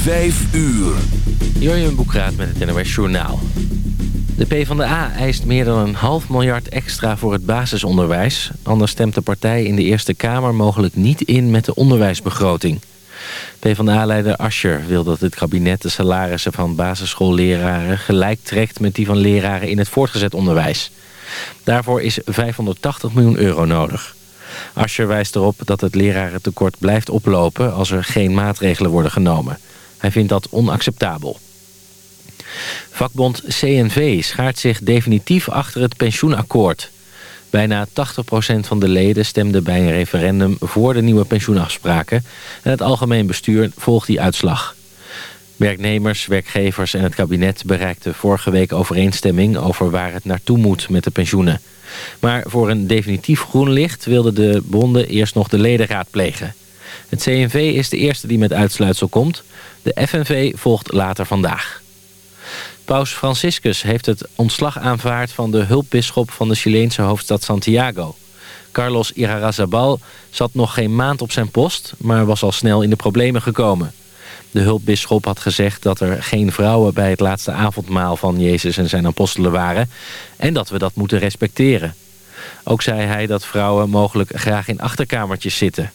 Vijf uur. Jurjen Boekraat met het NOS Journaal. De PvdA eist meer dan een half miljard extra voor het basisonderwijs. Anders stemt de partij in de Eerste Kamer mogelijk niet in met de onderwijsbegroting. PvdA-leider Ascher wil dat het kabinet de salarissen van basisschoolleraren... gelijk trekt met die van leraren in het voortgezet onderwijs. Daarvoor is 580 miljoen euro nodig. Ascher wijst erop dat het lerarentekort blijft oplopen... als er geen maatregelen worden genomen. Hij vindt dat onacceptabel. Vakbond CNV schaart zich definitief achter het pensioenakkoord. Bijna 80% van de leden stemde bij een referendum voor de nieuwe pensioenafspraken... en het algemeen bestuur volgt die uitslag. Werknemers, werkgevers en het kabinet bereikten vorige week overeenstemming... over waar het naartoe moet met de pensioenen. Maar voor een definitief groen licht wilden de bonden eerst nog de leden raadplegen. Het CNV is de eerste die met uitsluitsel komt. De FNV volgt later vandaag. Paus Franciscus heeft het ontslag aanvaard van de hulpbisschop van de Chileense hoofdstad Santiago. Carlos Irarrazabal zat nog geen maand op zijn post, maar was al snel in de problemen gekomen. De hulpbisschop had gezegd dat er geen vrouwen bij het laatste avondmaal van Jezus en zijn apostelen waren en dat we dat moeten respecteren. Ook zei hij dat vrouwen mogelijk graag in achterkamertjes zitten.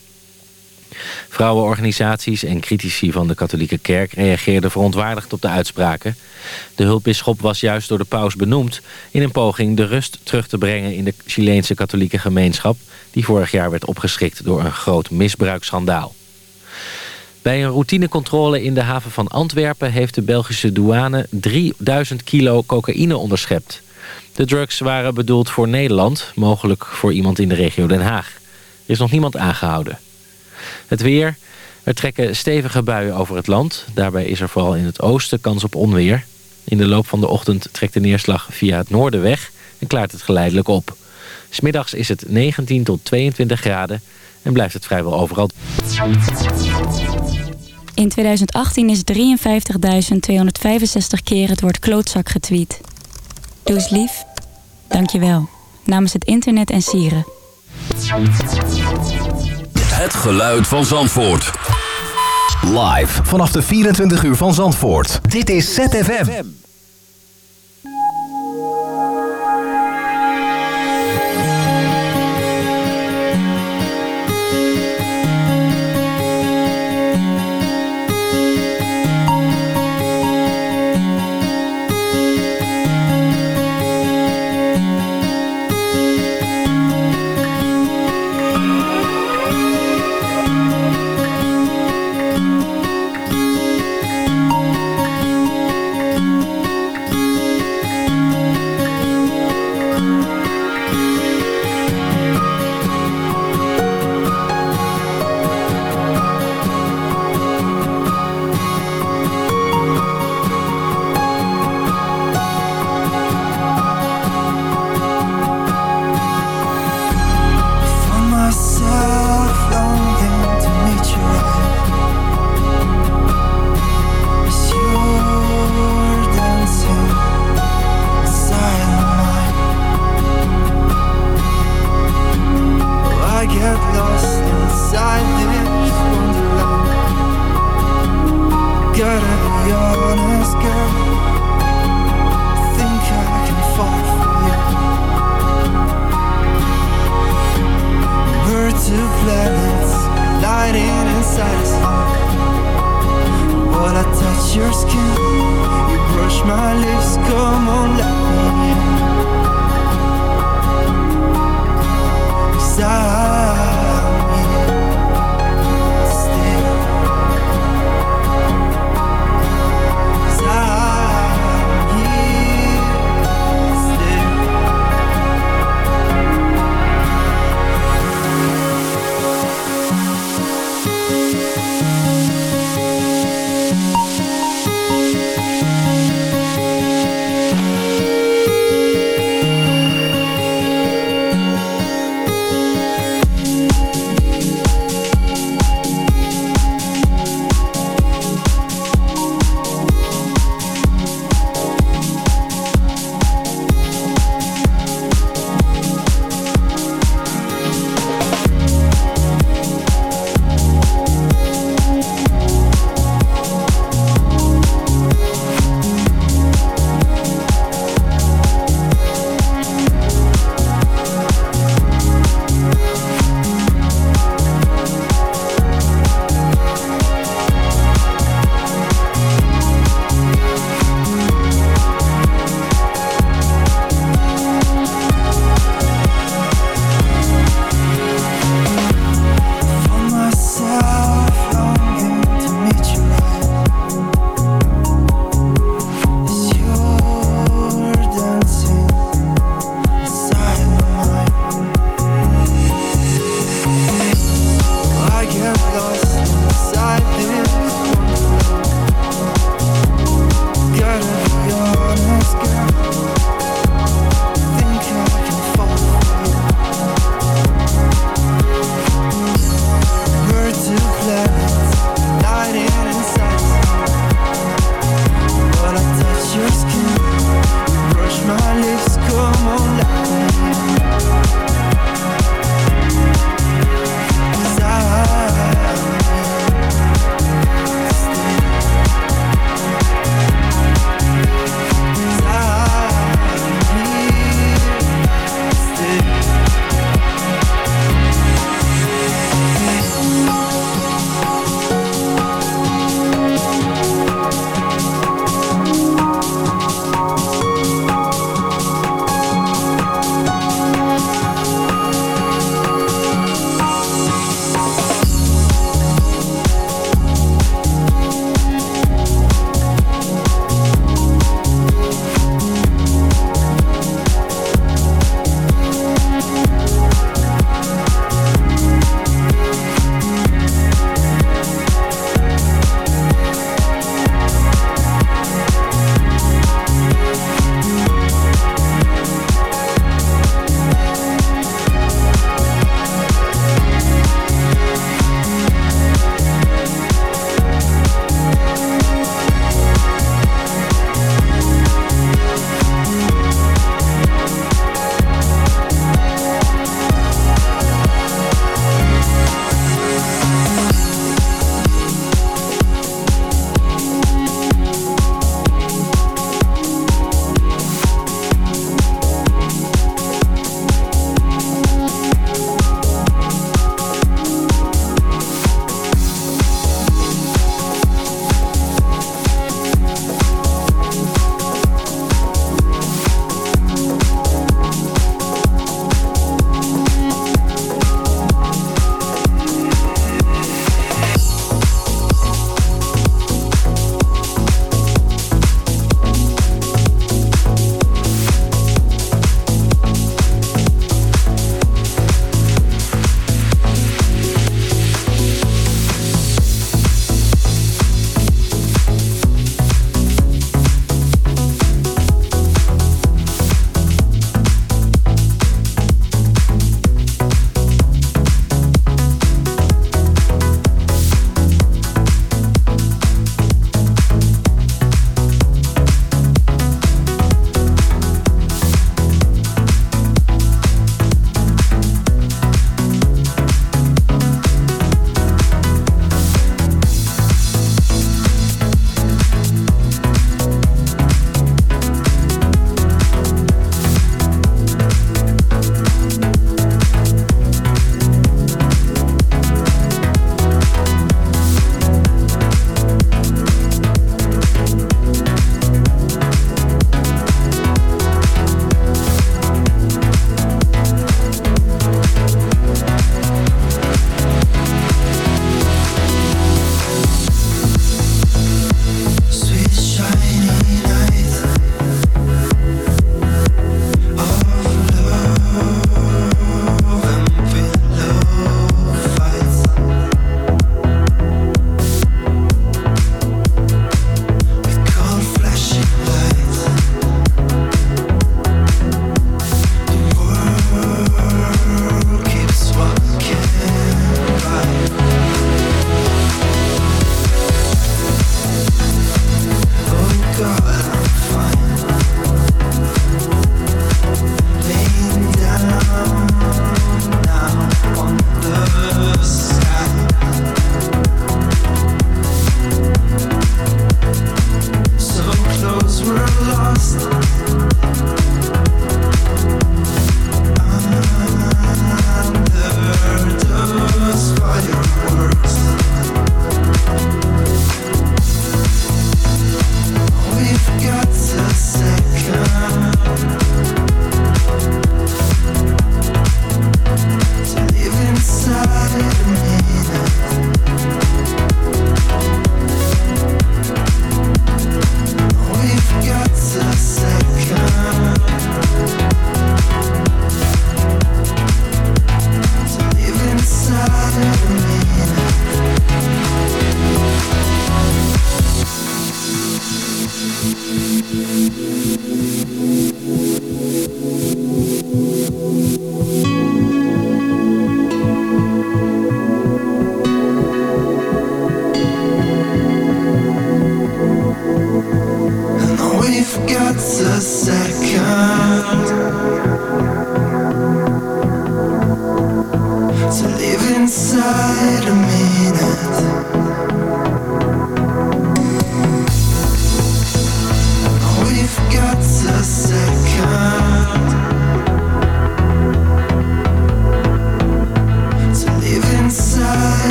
Vrouwenorganisaties en critici van de katholieke kerk reageerden verontwaardigd op de uitspraken. De hulpbisschop was juist door de paus benoemd in een poging de rust terug te brengen in de Chileense katholieke gemeenschap die vorig jaar werd opgeschrikt door een groot misbruiksschandaal. Bij een routinecontrole in de haven van Antwerpen heeft de Belgische douane 3000 kilo cocaïne onderschept. De drugs waren bedoeld voor Nederland, mogelijk voor iemand in de regio Den Haag. Er is nog niemand aangehouden. Het weer. Er trekken stevige buien over het land. Daarbij is er vooral in het oosten kans op onweer. In de loop van de ochtend trekt de neerslag via het noorden weg en klaart het geleidelijk op. Smiddags is het 19 tot 22 graden en blijft het vrijwel overal. In 2018 is 53.265 keer het woord klootzak getweet. Doe eens lief. Dank je wel. Namens het internet en sieren. Het geluid van Zandvoort. Live vanaf de 24 uur van Zandvoort. Dit is ZFM. Gotta be honest, girl. Think I can fall for you. We're two planets lighting inside us. While I touch your skin, you brush my lips. Come on, let me in. 'Cause I'm